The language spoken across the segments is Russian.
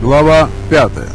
Глава пятая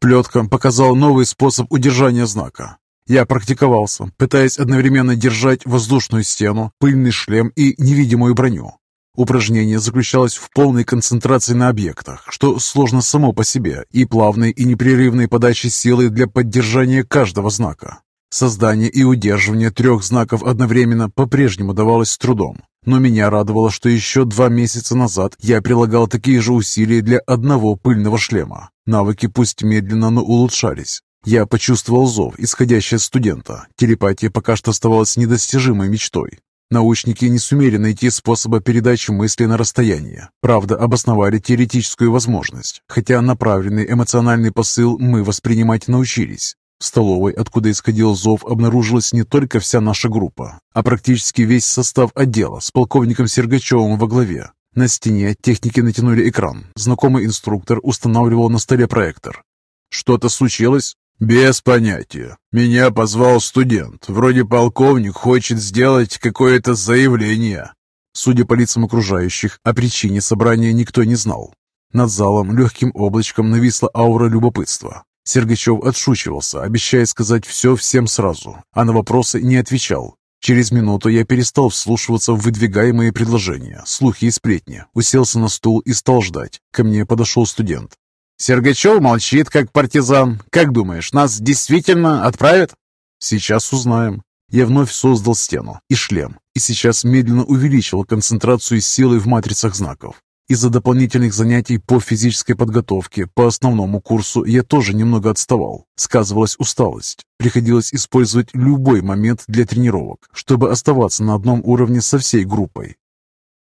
Плетка показал новый способ удержания знака. Я практиковался, пытаясь одновременно держать воздушную стену, пыльный шлем и невидимую броню. Упражнение заключалось в полной концентрации на объектах, что сложно само по себе, и плавной и непрерывной подаче силы для поддержания каждого знака. Создание и удерживание трех знаков одновременно по-прежнему давалось с трудом, но меня радовало, что еще два месяца назад я прилагал такие же усилия для одного пыльного шлема. Навыки пусть медленно, но улучшались. Я почувствовал зов, исходящий от студента. Телепатия пока что оставалась недостижимой мечтой. Научники не сумели найти способа передачи мысли на расстояние. Правда, обосновали теоретическую возможность, хотя направленный эмоциональный посыл мы воспринимать научились. В столовой, откуда исходил зов, обнаружилась не только вся наша группа, а практически весь состав отдела с полковником Сергачевым во главе. На стене техники натянули экран. Знакомый инструктор устанавливал на столе проектор. «Что-то случилось?» «Без понятия. Меня позвал студент. Вроде полковник хочет сделать какое-то заявление». Судя по лицам окружающих, о причине собрания никто не знал. Над залом легким облачком нависла аура любопытства. Сергачев отшучивался, обещая сказать все всем сразу, а на вопросы не отвечал. Через минуту я перестал вслушиваться в выдвигаемые предложения, слухи и сплетни, уселся на стул и стал ждать. Ко мне подошел студент. Сергачев молчит, как партизан. Как думаешь, нас действительно отправят? Сейчас узнаем. Я вновь создал стену и шлем, и сейчас медленно увеличил концентрацию силы в матрицах знаков. Из-за дополнительных занятий по физической подготовке по основному курсу я тоже немного отставал. Сказывалась усталость. Приходилось использовать любой момент для тренировок, чтобы оставаться на одном уровне со всей группой.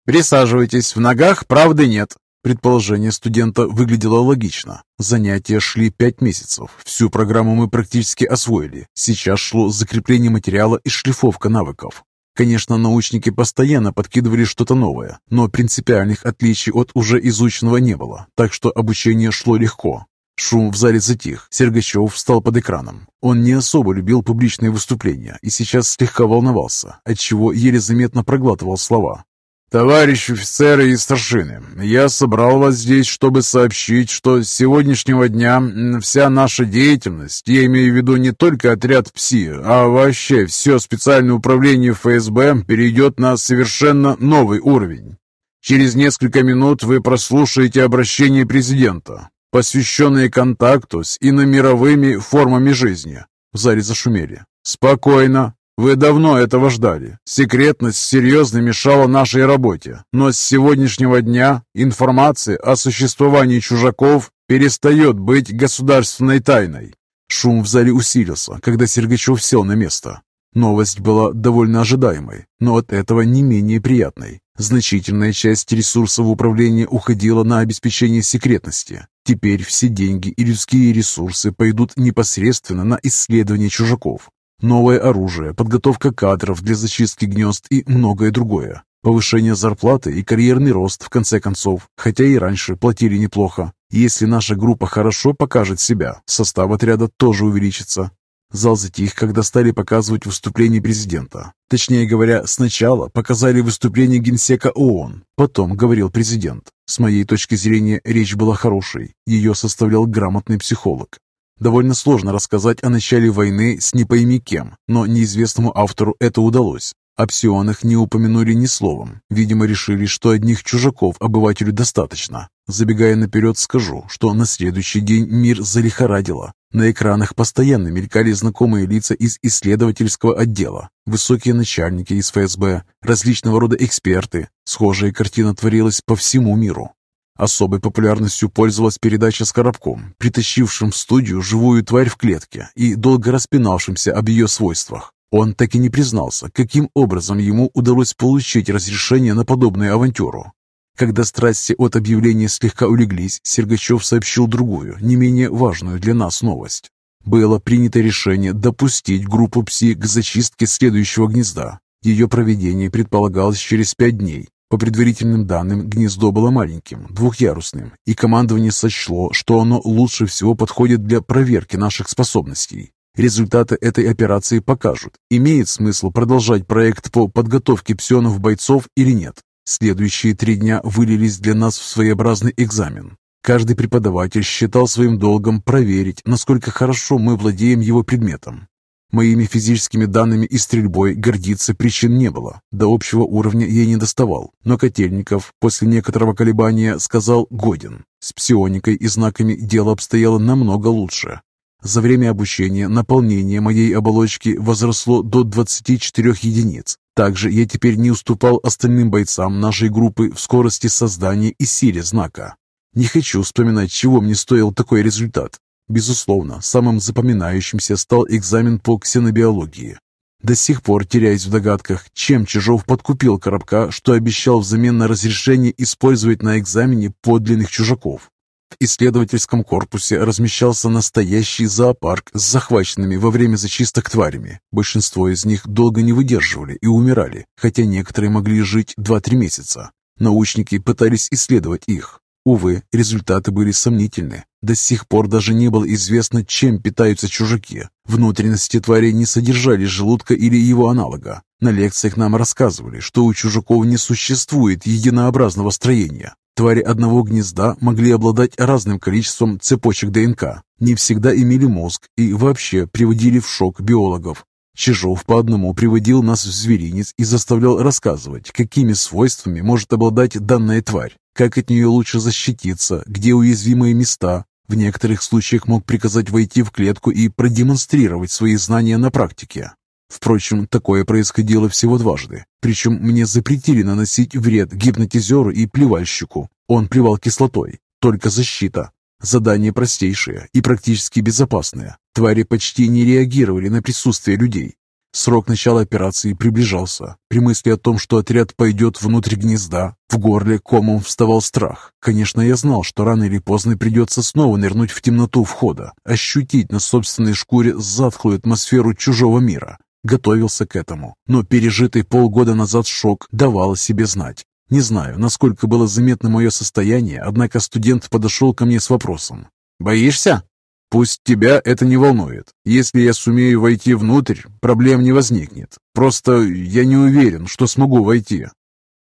«Присаживайтесь, в ногах правды нет», Предположение студента выглядело логично. Занятия шли пять месяцев. Всю программу мы практически освоили. Сейчас шло закрепление материала и шлифовка навыков. Конечно, научники постоянно подкидывали что-то новое, но принципиальных отличий от уже изученного не было, так что обучение шло легко. Шум в зале затих. Сергачев встал под экраном. Он не особо любил публичные выступления и сейчас слегка волновался, отчего еле заметно проглатывал слова. «Товарищ офицеры и старшины, я собрал вас здесь, чтобы сообщить, что с сегодняшнего дня вся наша деятельность, я имею в виду не только отряд ПСИ, а вообще все специальное управление ФСБ перейдет на совершенно новый уровень. Через несколько минут вы прослушаете обращение президента, посвященное контакту с иномировыми формами жизни». В зале зашумели. «Спокойно, вы давно этого ждали. Секретность серьезно мешала нашей работе, но с сегодняшнего дня информация о существовании чужаков перестает быть государственной тайной. Шум в зале усилился, когда Сергачев сел на место. Новость была довольно ожидаемой, но от этого не менее приятной. Значительная часть ресурсов управления уходила на обеспечение секретности. Теперь все деньги и людские ресурсы пойдут непосредственно на исследование чужаков, Новое оружие, подготовка кадров для зачистки гнезд и многое другое. Повышение зарплаты и карьерный рост в конце концов, хотя и раньше платили неплохо. Если наша группа хорошо покажет себя, состав отряда тоже увеличится. Зал затих, когда стали показывать выступление президента. Точнее говоря, сначала показали выступление генсека ООН, потом говорил президент. С моей точки зрения, речь была хорошей. Ее составлял грамотный психолог. Довольно сложно рассказать о начале войны с не пойми кем, но неизвестному автору это удалось. О псионах не упомянули ни словом. Видимо, решили, что одних чужаков обывателю достаточно. Забегая наперед, скажу, что на следующий день мир залихорадило. На экранах постоянно мелькали знакомые лица из исследовательского отдела, высокие начальники из ФСБ, различного рода эксперты. Схожая картина творилась по всему миру. Особой популярностью пользовалась передача с Коробком, притащившим в студию живую тварь в клетке и долго распинавшимся об ее свойствах. Он так и не признался, каким образом ему удалось получить разрешение на подобную авантюру. Когда страсти от объявления слегка улеглись, Сергачев сообщил другую, не менее важную для нас новость. Было принято решение допустить группу ПСИ к зачистке следующего гнезда. Ее проведение предполагалось через пять дней, по предварительным данным, гнездо было маленьким, двухъярусным, и командование сочло, что оно лучше всего подходит для проверки наших способностей. Результаты этой операции покажут, имеет смысл продолжать проект по подготовке псионов-бойцов или нет. Следующие три дня вылились для нас в своеобразный экзамен. Каждый преподаватель считал своим долгом проверить, насколько хорошо мы владеем его предметом. Моими физическими данными и стрельбой гордиться причин не было. До общего уровня я не доставал, но Котельников после некоторого колебания сказал «годен». С псионикой и знаками дело обстояло намного лучше. За время обучения наполнение моей оболочки возросло до 24 единиц. Также я теперь не уступал остальным бойцам нашей группы в скорости создания и силе знака. Не хочу вспоминать, чего мне стоил такой результат. Безусловно, самым запоминающимся стал экзамен по ксенобиологии. До сих пор теряюсь в догадках, чем Чижов подкупил Коробка, что обещал взамен на разрешение использовать на экзамене подлинных чужаков. В исследовательском корпусе размещался настоящий зоопарк с захваченными во время зачисток тварями. Большинство из них долго не выдерживали и умирали, хотя некоторые могли жить 2-3 месяца. Научники пытались исследовать их, Увы, результаты были сомнительны. До сих пор даже не было известно, чем питаются чужаки. Внутренности тварей не содержали желудка или его аналога. На лекциях нам рассказывали, что у чужаков не существует единообразного строения. Твари одного гнезда могли обладать разным количеством цепочек ДНК, не всегда имели мозг и вообще приводили в шок биологов. Чижов по одному приводил нас в зверинец и заставлял рассказывать, какими свойствами может обладать данная тварь как от нее лучше защититься, где уязвимые места. В некоторых случаях мог приказать войти в клетку и продемонстрировать свои знания на практике. Впрочем, такое происходило всего дважды. Причем мне запретили наносить вред гипнотизеру и плевальщику. Он плевал кислотой. Только защита. Задание простейшее и практически безопасное. Твари почти не реагировали на присутствие людей. Срок начала операции приближался. При мысли о том, что отряд пойдет внутрь гнезда, в горле комом вставал страх. Конечно, я знал, что рано или поздно придется снова нырнуть в темноту входа, ощутить на собственной шкуре затхлую атмосферу чужого мира. Готовился к этому, но пережитый полгода назад шок давал о себе знать. Не знаю, насколько было заметно мое состояние, однако студент подошел ко мне с вопросом. «Боишься?» Пусть тебя это не волнует. Если я сумею войти внутрь, проблем не возникнет. Просто я не уверен, что смогу войти.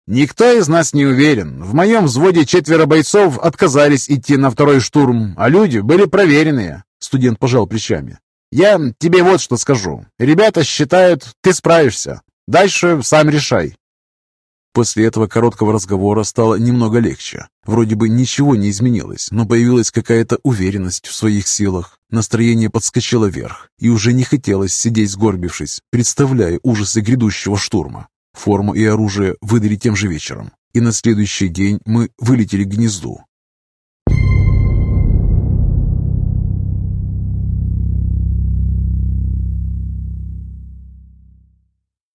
Никто из нас не уверен. В моем взводе четверо бойцов отказались идти на второй штурм, а люди были проверенные. Студент пожал плечами. Я тебе вот что скажу. Ребята считают, ты справишься. Дальше сам решай. После этого короткого разговора стало немного легче. Вроде бы ничего не изменилось, но появилась какая-то уверенность в своих силах. Настроение подскочило вверх, и уже не хотелось сидеть сгорбившись, представляя ужасы грядущего штурма. Форму и оружие выдали тем же вечером, и на следующий день мы вылетели к гнезду.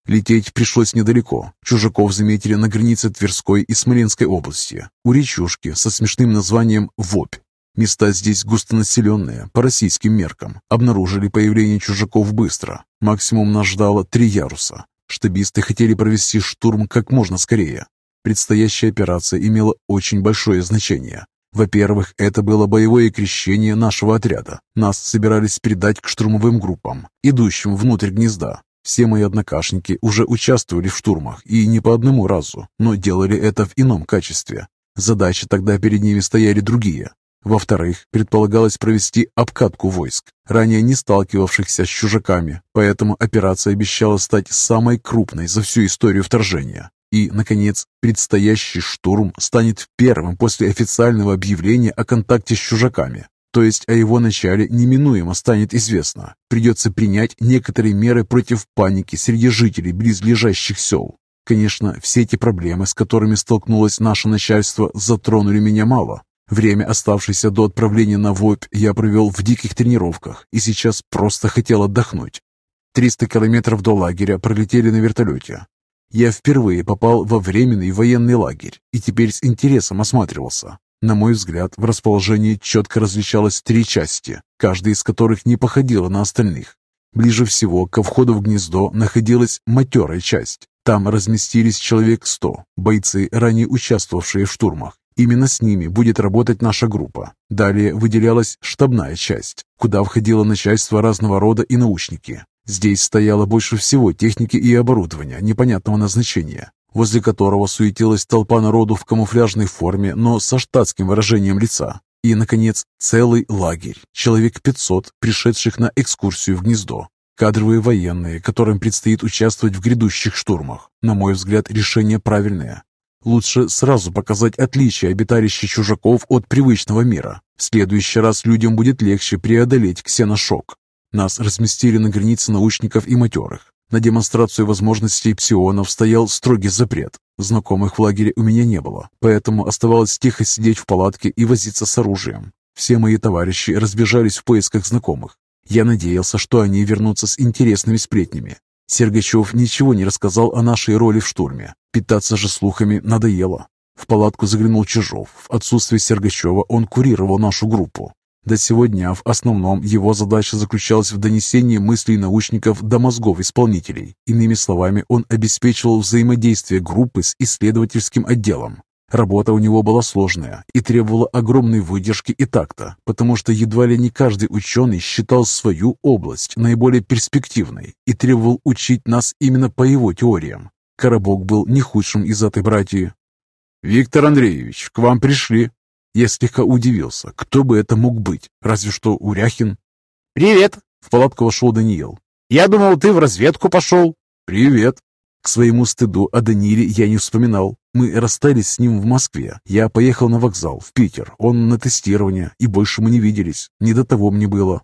Лететь пришлось недалеко. Чужаков заметили на границе Тверской и Смоленской области, у речушки со смешным названием Вопь. Места здесь густонаселенные, по российским меркам. Обнаружили появление чужаков быстро. Максимум нас ждало три яруса. Штабисты хотели провести штурм как можно скорее. Предстоящая операция имела очень большое значение. Во-первых, это было боевое крещение нашего отряда. Нас собирались передать к штурмовым группам, идущим внутрь гнезда. Все мои однокашники уже участвовали в штурмах, и не по одному разу, но делали это в ином качестве. Задачи тогда перед ними стояли другие. Во-вторых, предполагалось провести обкатку войск, ранее не сталкивавшихся с чужаками, поэтому операция обещала стать самой крупной за всю историю вторжения. И, наконец, предстоящий штурм станет первым после официального объявления о контакте с чужаками. То есть о его начале неминуемо станет известно. Придется принять некоторые меры против паники среди жителей близлежащих сел. Конечно, все эти проблемы, с которыми столкнулось наше начальство, затронули меня мало. Время, оставшееся до отправления на ВОП, я провел в диких тренировках и сейчас просто хотел отдохнуть. 300 километров до лагеря пролетели на вертолете. Я впервые попал во временный военный лагерь и теперь с интересом осматривался. На мой взгляд, в расположении четко различалось три части, каждая из которых не походила на остальных. Ближе всего ко входу в гнездо находилась матерая часть. Там разместились человек сто, бойцы, ранее участвовавшие в штурмах, Именно с ними будет работать наша группа. Далее выделялась штабная часть, куда входило начальство разного рода и научники. Здесь стояло больше всего техники и оборудования непонятного назначения, возле которого суетилась толпа народу в камуфляжной форме, но со штатским выражением лица. И, наконец, целый лагерь, человек 500, пришедших на экскурсию в гнездо. Кадровые военные, которым предстоит участвовать в грядущих штурмах. На мой взгляд, решение правильное. Лучше сразу показать отличие обиталища чужаков от привычного мира. В следующий раз людям будет легче преодолеть ксеношок. Нас разместили на границе научников и матерых. На демонстрацию возможностей псионов стоял строгий запрет. Знакомых в лагере у меня не было, поэтому оставалось тихо сидеть в палатке и возиться с оружием. Все мои товарищи разбежались в поисках знакомых. Я надеялся, что они вернутся с интересными сплетнями. Сергачев ничего не рассказал о нашей роли в штурме. Питаться же слухами надоело. В палатку заглянул Чижов. В отсутствие Сергачева он курировал нашу группу. До сего дня в основном его задача заключалась в донесении мыслей научников до мозгов исполнителей. Иными словами, он обеспечивал взаимодействие группы с исследовательским отделом. Работа у него была сложная и требовала огромной выдержки и такта, потому что едва ли не каждый ученый считал свою область наиболее перспективной и требовал учить нас именно по его теориям. Коробок был не худшим из этой братьи. «Виктор Андреевич, к вам пришли», я слегка удивился, кто бы это мог быть, разве что Уряхин. «Привет!» — в палатку вошел Даниил. «Я думал, ты в разведку пошел». «Привет!» К своему стыду о Даниле я не вспоминал. Мы расстались с ним в Москве. Я поехал на вокзал, в Питер. Он на тестирование, и больше мы не виделись. Не до того мне было.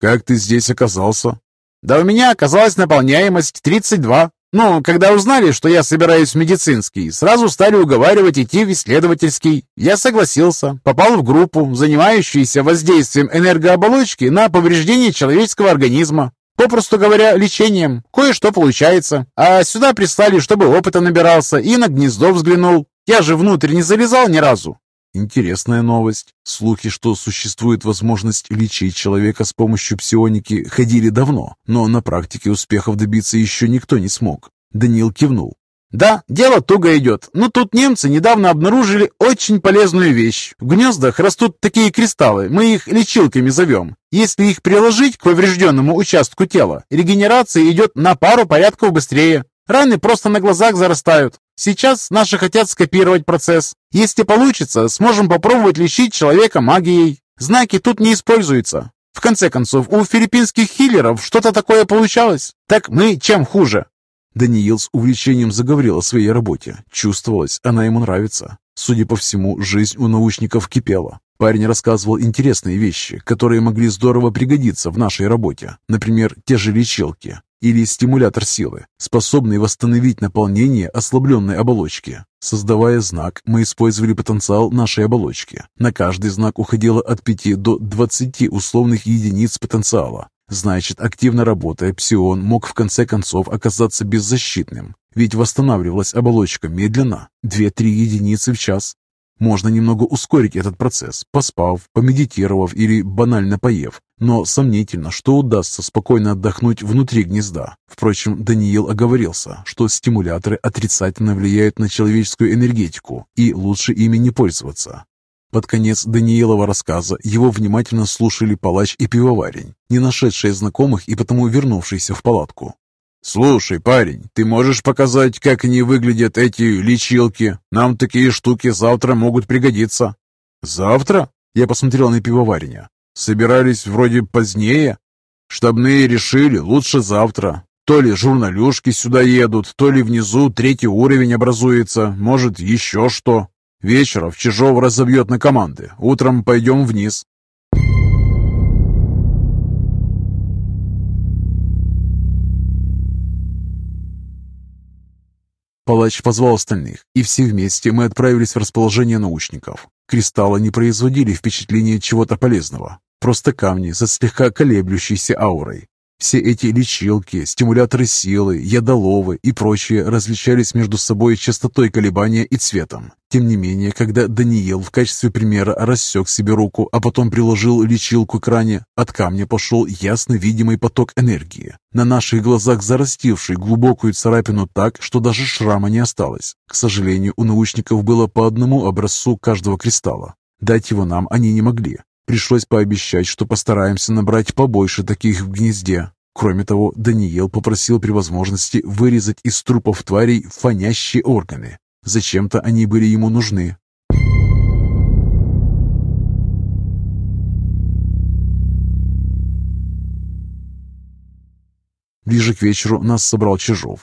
«Как ты здесь оказался?» «Да у меня оказалась наполняемость 32. Ну, когда узнали, что я собираюсь в медицинский, сразу стали уговаривать идти в исследовательский. Я согласился, попал в группу, занимающуюся воздействием энергооболочки на повреждение человеческого организма. Попросту говоря, лечением. Кое-что получается. А сюда прислали, чтобы опыта набирался и на гнездо взглянул. Я же внутрь не залезал ни разу. Интересная новость. Слухи, что существует возможность лечить человека с помощью псионики, ходили давно, но на практике успехов добиться еще никто не смог. Даниил кивнул. Да, дело туго идет, но тут немцы недавно обнаружили очень полезную вещь. В гнездах растут такие кристаллы, мы их лечилками зовем. Если их приложить к поврежденному участку тела, регенерация идет на пару порядков быстрее. Раны просто на глазах зарастают. Сейчас наши хотят скопировать процесс. Если получится, сможем попробовать лечить человека магией. Знаки тут не используются. В конце концов, у филиппинских хиллеров что-то такое получалось. Так мы чем хуже? Даниил с увлечением заговорил о своей работе. Чувствовалось, она ему нравится. Судя по всему, жизнь у научников кипела. Парень рассказывал интересные вещи, которые могли здорово пригодиться в нашей работе. Например, те же лечилки или стимулятор силы, способный восстановить наполнение ослабленной оболочки. Создавая знак, мы использовали потенциал нашей оболочки. На каждый знак уходило от 5 до 20 условных единиц потенциала. Значит, активно работая, псион мог в конце концов оказаться беззащитным, ведь восстанавливалась оболочка медленно, 2-3 единицы в час. Можно немного ускорить этот процесс, поспав, помедитировав или банально поев, но сомнительно, что удастся спокойно отдохнуть внутри гнезда. Впрочем, Даниил оговорился, что стимуляторы отрицательно влияют на человеческую энергетику, и лучше ими не пользоваться. Под конец Даниилова рассказа его внимательно слушали палач и пивоварень, не нашедшие знакомых и потому вернувшиеся в палатку. «Слушай, парень, ты можешь показать, как они выглядят, эти лечилки? Нам такие штуки завтра могут пригодиться». «Завтра?» Я посмотрел на пивоварня. «Собирались вроде позднее?» «Штабные решили, лучше завтра. То ли журналюшки сюда едут, то ли внизу третий уровень образуется, может, еще что. Вечером Чижов разобьет на команды, утром пойдем вниз. Палач позвал остальных, и все вместе мы отправились в расположение научников. Кристаллы не производили впечатления чего-то полезного, просто камни со слегка колеблющейся аурой. Все эти лечилки, стимуляторы силы, ядоловы и прочие различались между собой частотой колебания и цветом. Тем не менее, когда Даниил в качестве примера рассек себе руку, а потом приложил лечилку к ране, от камня пошел ясно видимый поток энергии, на наших глазах зарастивший глубокую царапину так, что даже шрама не осталось. К сожалению, у научников было по одному образцу каждого кристалла. Дать его нам они не могли, Пришлось пообещать, что постараемся набрать побольше таких в гнезде. Кроме того, Даниил попросил при возможности вырезать из трупов тварей фонящие органы. Зачем-то они были ему нужны. Ближе к вечеру нас собрал Чижов.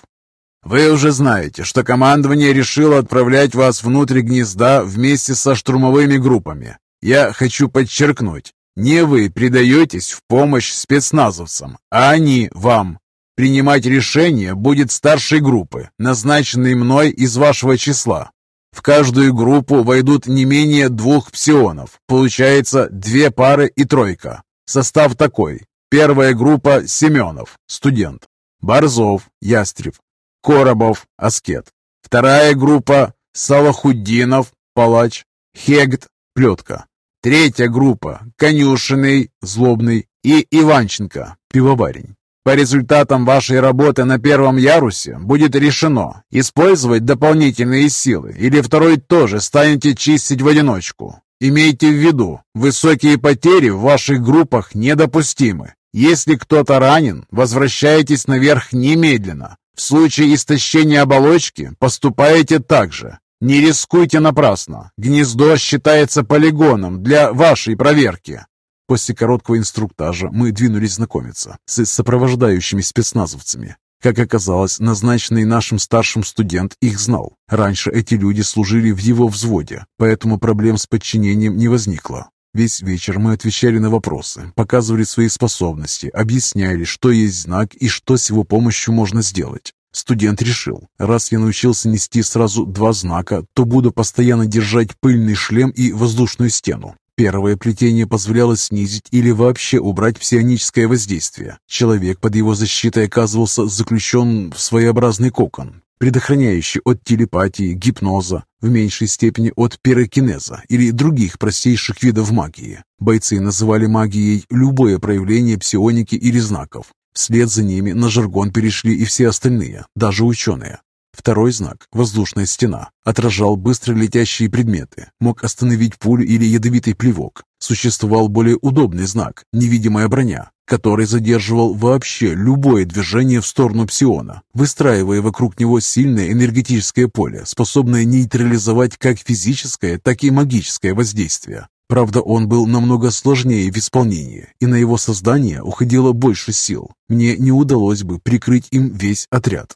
«Вы уже знаете, что командование решило отправлять вас внутрь гнезда вместе со штурмовыми группами. Я хочу подчеркнуть, не вы предаетесь в помощь спецназовцам, а они вам. Принимать решение будет старшей группы, назначенной мной из вашего числа. В каждую группу войдут не менее двух псионов. Получается две пары и тройка. Состав такой. Первая группа Семенов, студент. Борзов, ястреб. Коробов, аскет. Вторая группа Салахуддинов, палач. Хегт, плетка. Третья группа – Конюшиный, Злобный и Иванченко, пивоварень. По результатам вашей работы на первом ярусе будет решено, использовать дополнительные силы или второй тоже станете чистить в одиночку. Имейте в виду, высокие потери в ваших группах недопустимы. Если кто-то ранен, возвращайтесь наверх немедленно. В случае истощения оболочки поступаете так же. Не рискуйте напрасно. Гнездо считается полигоном для вашей проверки. После короткого инструктажа мы двинулись знакомиться с сопровождающими спецназовцами. Как оказалось, назначенный нашим старшим студент их знал. Раньше эти люди служили в его взводе, поэтому проблем с подчинением не возникло. Весь вечер мы отвечали на вопросы, показывали свои способности, объясняли, что есть знак и что с его помощью можно сделать. Студент решил, раз я научился нести сразу два знака, то буду постоянно держать пыльный шлем и воздушную стену. Первое плетение позволяло снизить или вообще убрать псионическое воздействие. Человек под его защитой оказывался заключен в своеобразный кокон, предохраняющий от телепатии, гипноза, в меньшей степени от пирокинеза или других простейших видов магии. Бойцы называли магией любое проявление псионики или знаков, Вслед за ними на жаргон перешли и все остальные, даже ученые. Второй знак, воздушная стена, отражал быстро летящие предметы, мог остановить пулю или ядовитый плевок. Существовал более удобный знак, невидимая броня, который задерживал вообще любое движение в сторону псиона, выстраивая вокруг него сильное энергетическое поле, способное нейтрализовать как физическое, так и магическое воздействие. Правда, он был намного сложнее в исполнении, и на его создание уходило больше сил. Мне не удалось бы прикрыть им весь отряд.